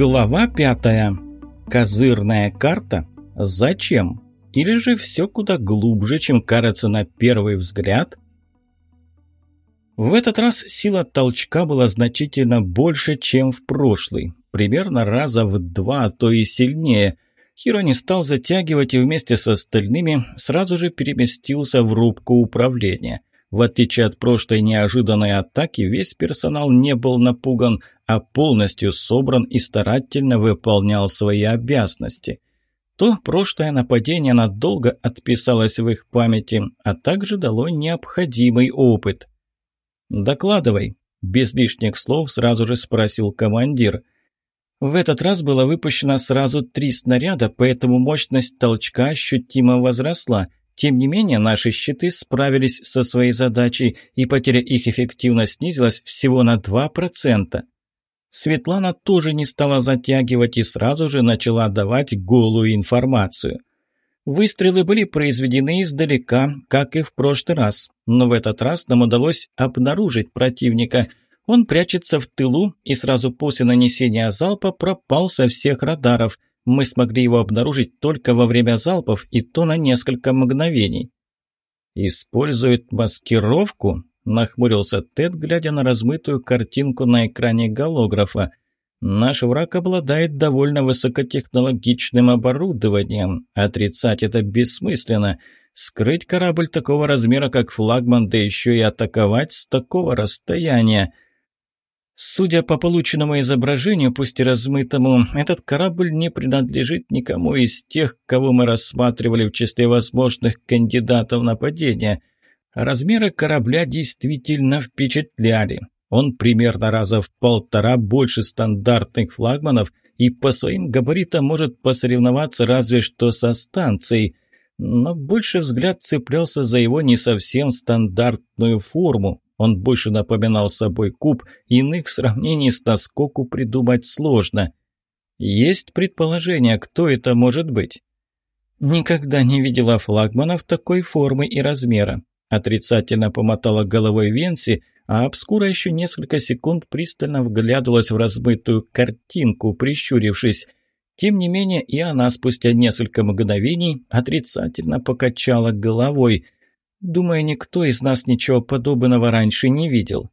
Глава пятая. Козырная карта? Зачем? Или же все куда глубже, чем кажется на первый взгляд? В этот раз сила толчка была значительно больше, чем в прошлый. Примерно раза в два, а то и сильнее. Хиро не стал затягивать и вместе с остальными сразу же переместился в рубку управления. В отличие от прошлой неожиданной атаки, весь персонал не был напуган, а полностью собран и старательно выполнял свои обязанности. То прошлое нападение надолго отписалось в их памяти, а также дало необходимый опыт. «Докладывай», – без лишних слов сразу же спросил командир. В этот раз было выпущено сразу три снаряда, поэтому мощность толчка ощутимо возросла – тем не менее, наши щиты справились со своей задачей, и потеря их эффективно снизилась всего на 2%. Светлана тоже не стала затягивать и сразу же начала давать голую информацию. Выстрелы были произведены издалека, как и в прошлый раз, но в этот раз нам удалось обнаружить противника. Он прячется в тылу и сразу после нанесения залпа пропал со всех радаров – мы смогли его обнаружить только во время залпов, и то на несколько мгновений. «Использует маскировку?» – нахмурился Тед, глядя на размытую картинку на экране голографа. «Наш враг обладает довольно высокотехнологичным оборудованием. Отрицать это бессмысленно. Скрыть корабль такого размера, как флагман, да еще и атаковать с такого расстояния – Судя по полученному изображению, пусть и размытому, этот корабль не принадлежит никому из тех, кого мы рассматривали в числе возможных кандидатов на падение. Размеры корабля действительно впечатляли. Он примерно раза в полтора больше стандартных флагманов и по своим габаритам может посоревноваться разве что со станцией. Но больше взгляд цеплялся за его не совсем стандартную форму, он больше напоминал собой куб, иных сравнений с наскоку придумать сложно. Есть предположение, кто это может быть? Никогда не видела флагманов такой формы и размера. Отрицательно помотала головой Венси, а Обскура еще несколько секунд пристально вглядывалась в размытую картинку, прищурившись. Тем не менее, и она спустя несколько мгновений отрицательно покачала головой – Думаю, никто из нас ничего подобного раньше не видел.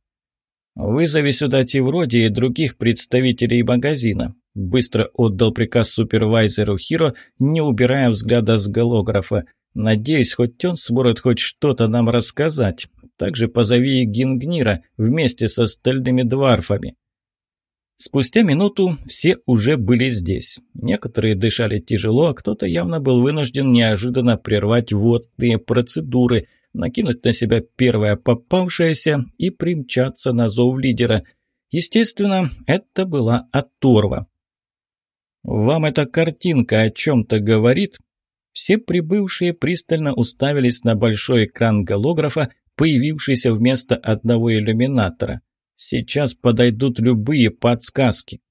«Вызови сюда Тевроди и других представителей магазина», быстро отдал приказ супервайзеру Хиро, не убирая взгляда с голографа. «Надеюсь, хоть он сможет хоть что-то нам рассказать. Также позови и Гингнира вместе с остальными дварфами». Спустя минуту все уже были здесь. Некоторые дышали тяжело, а кто-то явно был вынужден неожиданно прервать водные процедуры – накинуть на себя первое попавшееся и примчаться на зов лидера. Естественно, это была оторва. «Вам эта картинка о чем-то говорит?» Все прибывшие пристально уставились на большой экран голографа, появившийся вместо одного иллюминатора. Сейчас подойдут любые подсказки.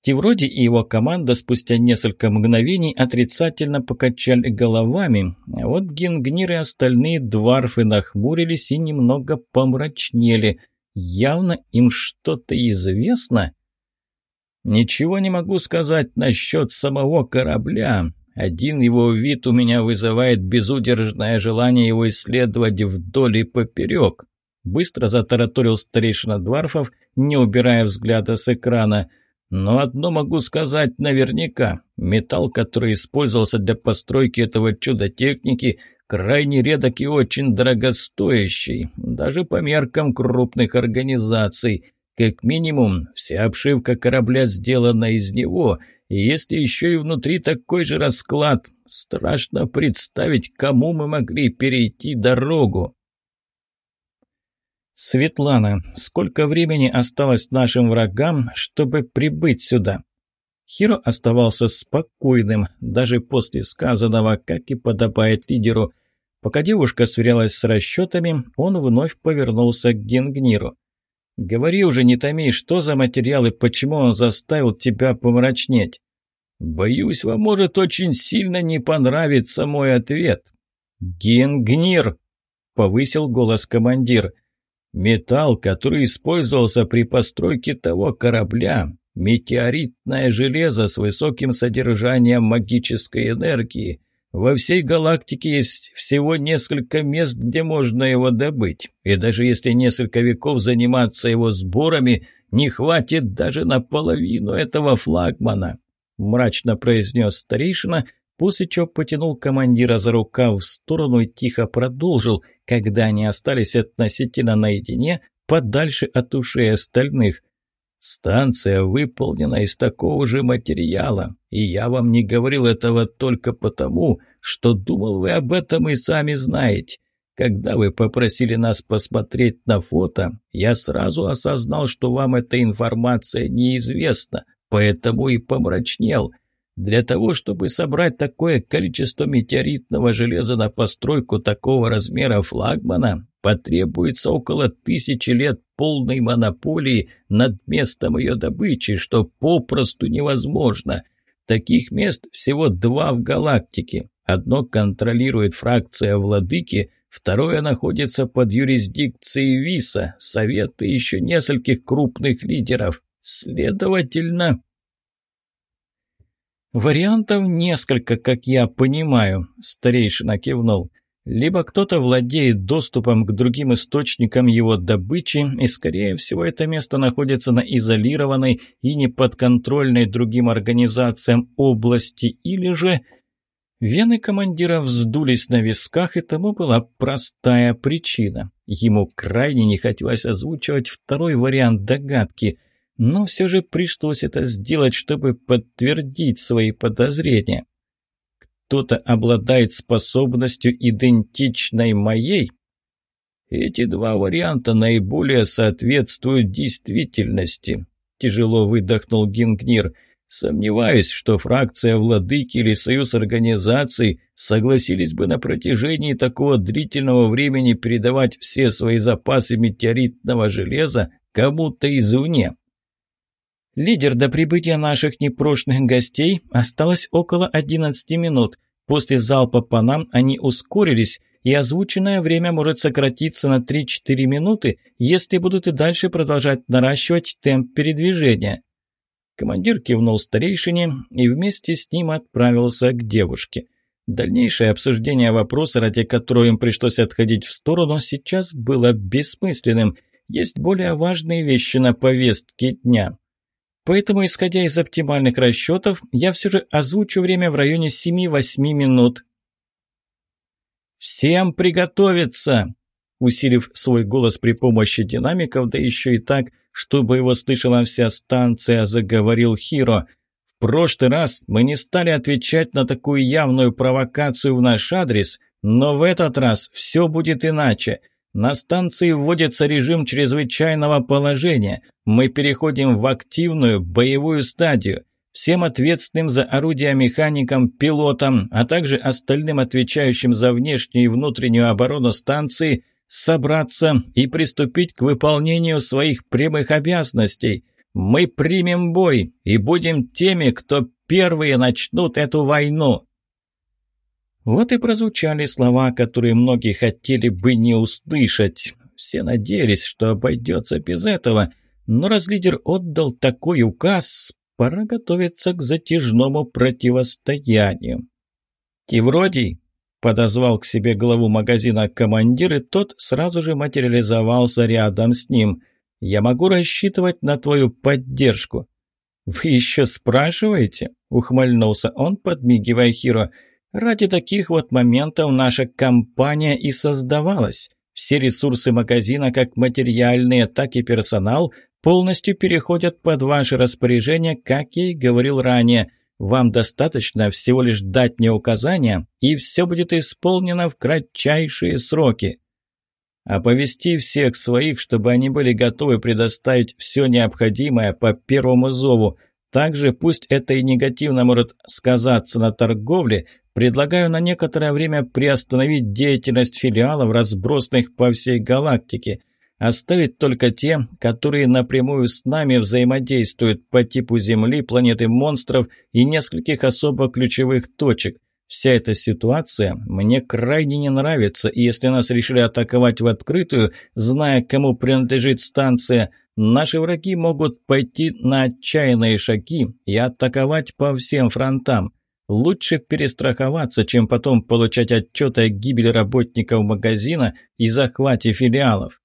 Тевроди и его команда спустя несколько мгновений отрицательно покачали головами, а вот Гингнир и остальные дварфы нахмурились и немного помрачнели. Явно им что-то известно. «Ничего не могу сказать насчет самого корабля. Один его вид у меня вызывает безудержное желание его исследовать вдоль и поперек», быстро затараторил старейшина дварфов, не убирая взгляда с экрана – но одно могу сказать наверняка. Металл, который использовался для постройки этого чуда техники, крайне редок и очень дорогостоящий, даже по меркам крупных организаций. Как минимум, вся обшивка корабля сделана из него, и если еще и внутри такой же расклад, страшно представить, кому мы могли перейти дорогу. «Светлана, сколько времени осталось нашим врагам, чтобы прибыть сюда?» Хиро оставался спокойным, даже после сказанного, как и подобает лидеру. Пока девушка сверялась с расчетами, он вновь повернулся к Генгниру. «Говори уже, не томи, что за материал и почему он заставил тебя помрачнеть?» «Боюсь, вам может очень сильно не понравиться мой ответ». «Генгнир!» — повысил голос командир. Металл, который использовался при постройке того корабля, Метеоритное железо с высоким содержанием магической энергии. Во всей галактике есть всего несколько мест, где можно его добыть. И даже если несколько веков заниматься его сборами, не хватит даже на половину этого флагмана», – мрачно произнес старейшина, после чего потянул командира за рукав в сторону и тихо продолжил, когда они остались относительно наедине, подальше от ушей остальных. Станция выполнена из такого же материала, и я вам не говорил этого только потому, что думал вы об этом и сами знаете. Когда вы попросили нас посмотреть на фото, я сразу осознал, что вам эта информация неизвестна, поэтому и помрачнел. Для того, чтобы собрать такое количество метеоритного железа на постройку такого размера флагмана, потребуется около тысячи лет полной монополии над местом ее добычи, что попросту невозможно. Таких мест всего два в галактике. Одно контролирует фракция владыки, второе находится под юрисдикцией ВИСа, совета еще нескольких крупных лидеров. Следовательно... «Вариантов несколько, как я понимаю», – старейшина кивнул. Либо кто-то владеет доступом к другим источникам его добычи, и, скорее всего, это место находится на изолированной и неподконтрольной другим организациям области, или же... Вены командира вздулись на висках, и тому была простая причина. Ему крайне не хотелось озвучивать второй вариант догадки, но все же пришлось это сделать, чтобы подтвердить свои подозрения кто-то обладает способностью, идентичной моей? Эти два варианта наиболее соответствуют действительности. Тяжело выдохнул Гингнир. Сомневаюсь, что фракция владыки или союз организаций согласились бы на протяжении такого длительного времени передавать все свои запасы метеоритного железа кому-то извне. Лидер до прибытия наших непрошенных гостей осталось около 11 минут. После залпа по нам они ускорились, и озвученное время может сократиться на 3-4 минуты, если будут и дальше продолжать наращивать темп передвижения. Командир кивнул старейшине и вместе с ним отправился к девушке. Дальнейшее обсуждение вопроса, ради которого им пришлось отходить в сторону, сейчас было бессмысленным. Есть более важные вещи на повестке дня. Поэтому, исходя из оптимальных расчетов, я все же озвучу время в районе 7-8 минут. «Всем приготовиться!» Усилив свой голос при помощи динамиков, да еще и так, чтобы его слышала вся станция, заговорил Хиро. «В прошлый раз мы не стали отвечать на такую явную провокацию в наш адрес, но в этот раз все будет иначе. На станции вводится режим чрезвычайного положения. Мы переходим в активную боевую стадию. Всем ответственным за орудия механикам, пилотам, а также остальным отвечающим за внешнюю и внутреннюю оборону станции собраться и приступить к выполнению своих прямых обязанностей. Мы примем бой и будем теми, кто первые начнут эту войну. Вот и прозвучали слова, которые многие хотели бы не услышать. Все надеялись, что обойдется без этого, но раз лидер отдал такой указ, пора готовиться к затяжному противостоянию. «Кивродий!» – подозвал к себе главу магазина командир, и тот сразу же материализовался рядом с ним. «Я могу рассчитывать на твою поддержку». «Вы еще спрашиваете?» – ухмыльнулся он, подмигивая Хиро – Ради таких вот моментов наша компания и создавалась. Все ресурсы магазина, как материальные, так и персонал, полностью переходят под ваше распоряжение, как я и говорил ранее. Вам достаточно всего лишь дать мне указания, и все будет исполнено в кратчайшие сроки. Оповести всех своих, чтобы они были готовы предоставить все необходимое по первому зову. Также пусть это и негативно может сказаться на торговле, Предлагаю на некоторое время приостановить деятельность филиалов, разбросанных по всей галактике. Оставить только те, которые напрямую с нами взаимодействуют по типу Земли, планеты монстров и нескольких особо ключевых точек. Вся эта ситуация мне крайне не нравится, и если нас решили атаковать в открытую, зная, кому принадлежит станция, Наши враги могут пойти на отчаянные шаги и атаковать по всем фронтам. Лучше перестраховаться, чем потом получать отчеты о гибели работников магазина и захвате филиалов.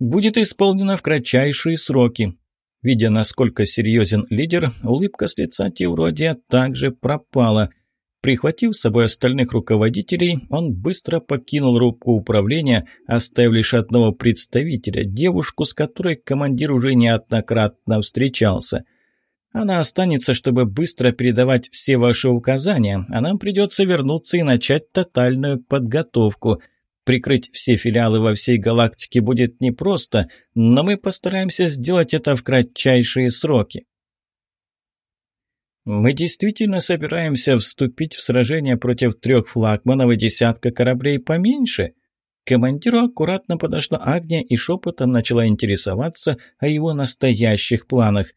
Будет исполнено в кратчайшие сроки. Видя, насколько серьезен лидер, улыбка с лица Тевродия также пропала. Прихватив с собой остальных руководителей, он быстро покинул рубку управления, оставив лишь одного представителя, девушку, с которой командир уже неоднократно встречался. Она останется, чтобы быстро передавать все ваши указания, а нам придется вернуться и начать тотальную подготовку. Прикрыть все филиалы во всей галактике будет непросто, но мы постараемся сделать это в кратчайшие сроки. Мы действительно собираемся вступить в сражение против трех флагманов и десятка кораблей поменьше? командиру аккуратно подошла Агния и шепотом начала интересоваться о его настоящих планах.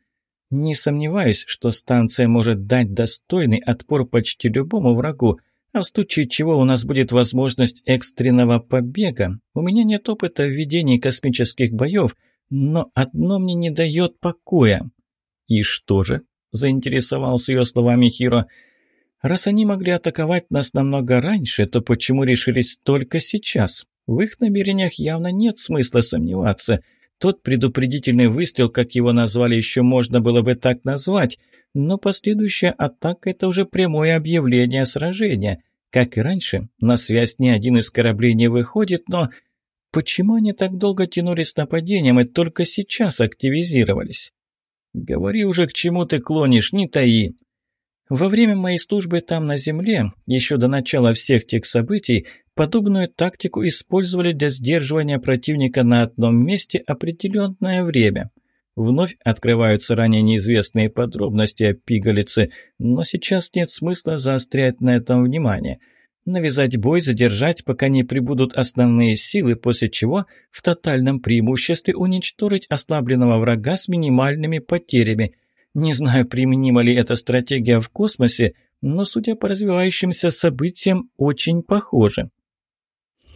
Не сомневаюсь, что станция может дать достойный отпор почти любому врагу, а в случае чего у нас будет возможность экстренного побега. У меня нет опыта в ведении космических боев, но одно мне не дает покоя. И что же? – заинтересовался ее словами Хиро. «Раз они могли атаковать нас намного раньше, то почему решились только сейчас? В их намерениях явно нет смысла сомневаться. Тот предупредительный выстрел, как его назвали, еще можно было бы так назвать, но последующая атака – это уже прямое объявление сражения. Как и раньше, на связь ни один из кораблей не выходит, но... Почему они так долго тянули с нападением и только сейчас активизировались? «Говори уже, к чему ты клонишь, не таи!» Во время моей службы там на земле, еще до начала всех тех событий, подобную тактику использовали для сдерживания противника на одном месте определенное время. Вновь открываются ранее неизвестные подробности о пигалице, но сейчас нет смысла заострять на этом внимание – навязать бой, задержать, пока не прибудут основные силы, после чего в тотальном преимуществе уничтожить ослабленного врага с минимальными потерями. Не знаю, применима ли эта стратегия в космосе, но, судя по развивающимся событиям, очень похоже.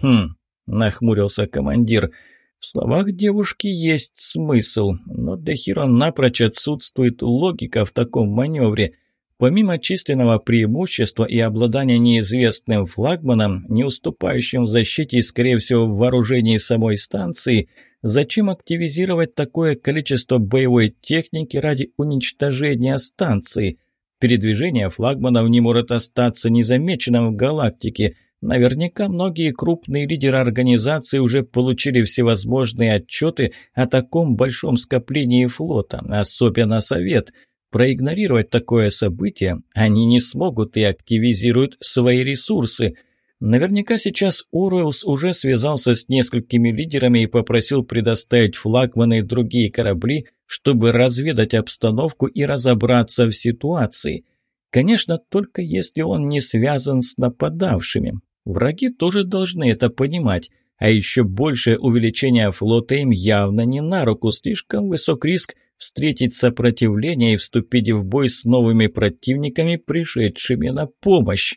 «Хм», — нахмурился командир, — «в словах девушки есть смысл, но для Хиро напрочь отсутствует логика в таком маневре». Помимо численного преимущества и обладания неизвестным флагманом, не уступающим в защите и, скорее всего, в вооружении самой станции, зачем активизировать такое количество боевой техники ради уничтожения станции? Передвижение флагманов не может остаться незамеченным в галактике. Наверняка многие крупные лидеры организации уже получили всевозможные отчеты о таком большом скоплении флота, особенно Совет – Проигнорировать такое событие они не смогут и активизируют свои ресурсы. Наверняка сейчас Уруэлс уже связался с несколькими лидерами и попросил предоставить флагманы и другие корабли, чтобы разведать обстановку и разобраться в ситуации. Конечно, только если он не связан с нападавшими. Враги тоже должны это понимать. А еще большее увеличение флота им явно не на руку, слишком высок риск встретить сопротивление и вступить в бой с новыми противниками, пришедшими на помощь.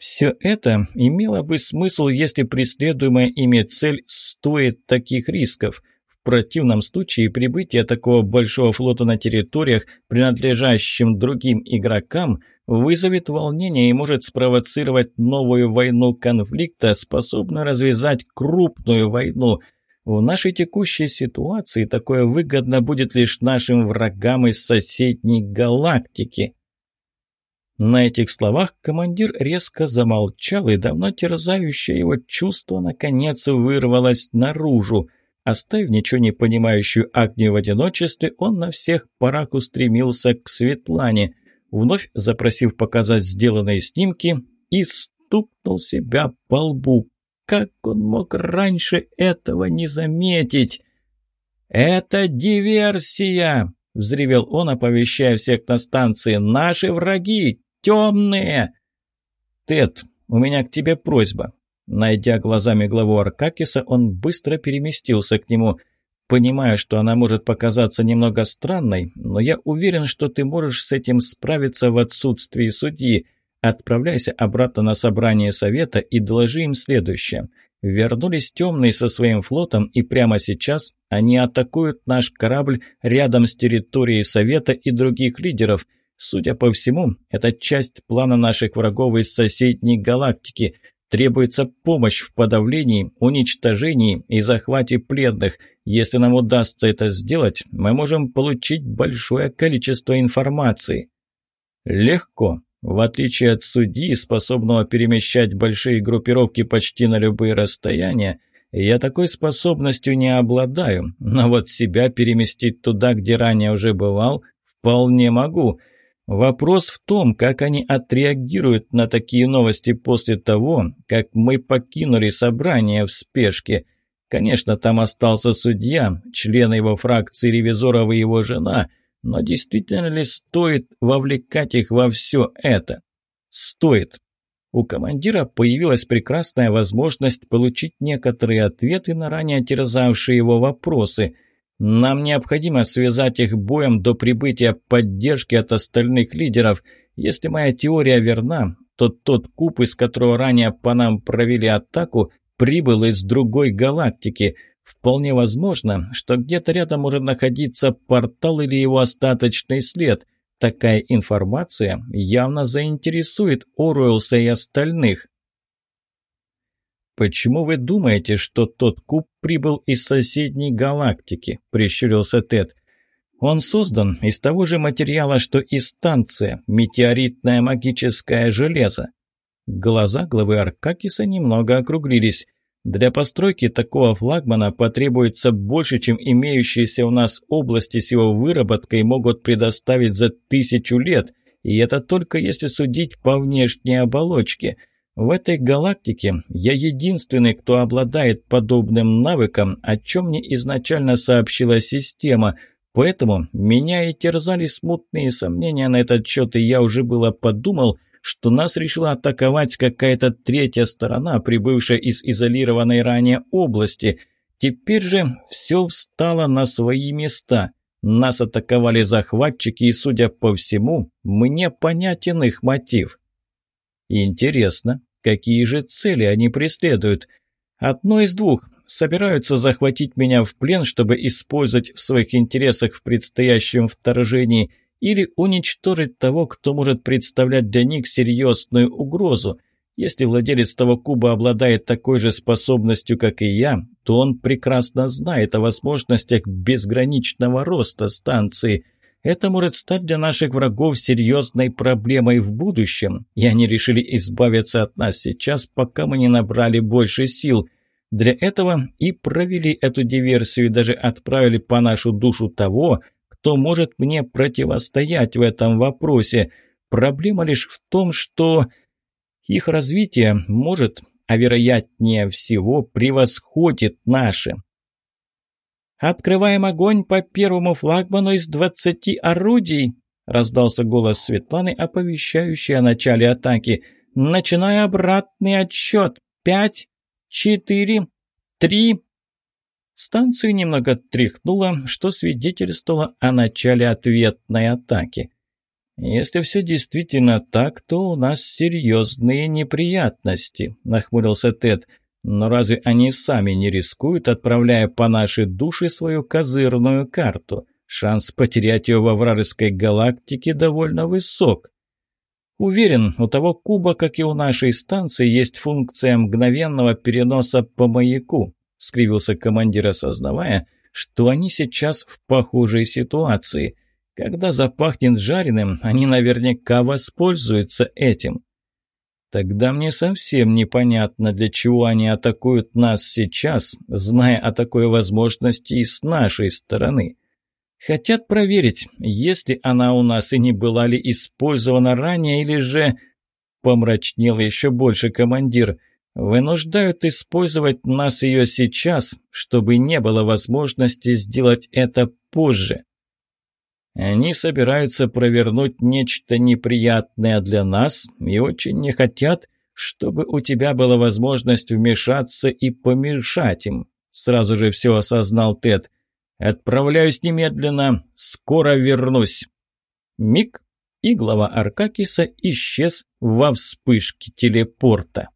Все это имело бы смысл, если преследуемая ими цель стоит таких рисков. В противном случае прибытие такого большого флота на территориях, принадлежащим другим игрокам, вызовет волнение и может спровоцировать новую войну конфликта, способную развязать крупную войну – в нашей текущей ситуации такое выгодно будет лишь нашим врагам из соседней галактики. На этих словах командир резко замолчал, и давно терзающее его чувство наконец вырвалось наружу. Оставив ничего не понимающую Агнию в одиночестве, он на всех парах устремился к Светлане, вновь запросив показать сделанные снимки, и стукнул себя по лбу. Как он мог раньше этого не заметить? «Это диверсия!» — взревел он, оповещая всех на станции. «Наши враги! Темные!» «Тед, у меня к тебе просьба». Найдя глазами главу Аркакиса, он быстро переместился к нему. «Понимаю, что она может показаться немного странной, но я уверен, что ты можешь с этим справиться в отсутствии судьи. Отправляйся обратно на собрание совета и доложи им следующее. Вернулись темные со своим флотом, и прямо сейчас они атакуют наш корабль рядом с территорией Совета и других лидеров. Судя по всему, это часть плана наших врагов из соседней галактики. Требуется помощь в подавлении, уничтожении и захвате пленных. Если нам удастся это сделать, мы можем получить большое количество информации. Легко. В отличие от судьи, способного перемещать большие группировки почти на любые расстояния, я такой способностью не обладаю, но вот себя переместить туда, где ранее уже бывал, вполне могу. Вопрос в том, как они отреагируют на такие новости после того, как мы покинули собрание в спешке. Конечно, там остался судья, члены его фракции ревизоров и его жена – но действительно ли стоит вовлекать их во все это? Стоит. У командира появилась прекрасная возможность получить некоторые ответы на ранее терзавшие его вопросы. Нам необходимо связать их боем до прибытия поддержки от остальных лидеров. Если моя теория верна, то тот куб, из которого ранее по нам провели атаку, прибыл из другой галактики – Вполне возможно, что где-то рядом может находиться портал или его остаточный след. Такая информация явно заинтересует Оруэлса и остальных. «Почему вы думаете, что тот куб прибыл из соседней галактики?» – прищурился Тед. «Он создан из того же материала, что и станция – метеоритное магическое железо». Глаза главы Аркакиса немного округлились – для постройки такого флагмана потребуется больше, чем имеющиеся у нас области с его выработкой могут предоставить за тысячу лет, и это только если судить по внешней оболочке. В этой галактике я единственный, кто обладает подобным навыком, о чем мне изначально сообщила система, поэтому меня и терзали смутные сомнения на этот счет, и я уже было подумал – что нас решила атаковать какая-то третья сторона, прибывшая из изолированной ранее области. Теперь же все встало на свои места. Нас атаковали захватчики, и, судя по всему, мне понятен их мотив. Интересно, какие же цели они преследуют? Одно из двух. Собираются захватить меня в плен, чтобы использовать в своих интересах в предстоящем вторжении – или уничтожить того, кто может представлять для них серьезную угрозу. Если владелец того куба обладает такой же способностью, как и я, то он прекрасно знает о возможностях безграничного роста станции. Это может стать для наших врагов серьезной проблемой в будущем, и они решили избавиться от нас сейчас, пока мы не набрали больше сил. Для этого и провели эту диверсию и даже отправили по нашу душу того, кто может мне противостоять в этом вопросе. Проблема лишь в том, что их развитие может, а вероятнее всего, превосходит наше. «Открываем огонь по первому флагману из двадцати орудий!» раздался голос Светланы, оповещающий о начале атаки. «Начинаю обратный отсчет. Пять, четыре, три...» Станцию немного тряхнуло, что свидетельствовало о начале ответной атаки. «Если все действительно так, то у нас серьезные неприятности», – нахмурился Тед. «Но разве они сами не рискуют, отправляя по нашей душе свою козырную карту? Шанс потерять ее во вражеской галактике довольно высок». Уверен, у того куба, как и у нашей станции, есть функция мгновенного переноса по маяку скривился командир, осознавая, что они сейчас в похожей ситуации. Когда запахнет жареным, они наверняка воспользуются этим. Тогда мне совсем непонятно, для чего они атакуют нас сейчас, зная о такой возможности и с нашей стороны. Хотят проверить, если она у нас и не была ли использована ранее, или же... Помрачнел еще больше командир – Вынуждают использовать нас ее сейчас, чтобы не было возможности сделать это позже. Они собираются провернуть нечто неприятное для нас и очень не хотят, чтобы у тебя была возможность вмешаться и помешать им. Сразу же все осознал Тед. «Отправляюсь немедленно, скоро вернусь». Миг, и глава Аркакиса исчез во вспышке телепорта.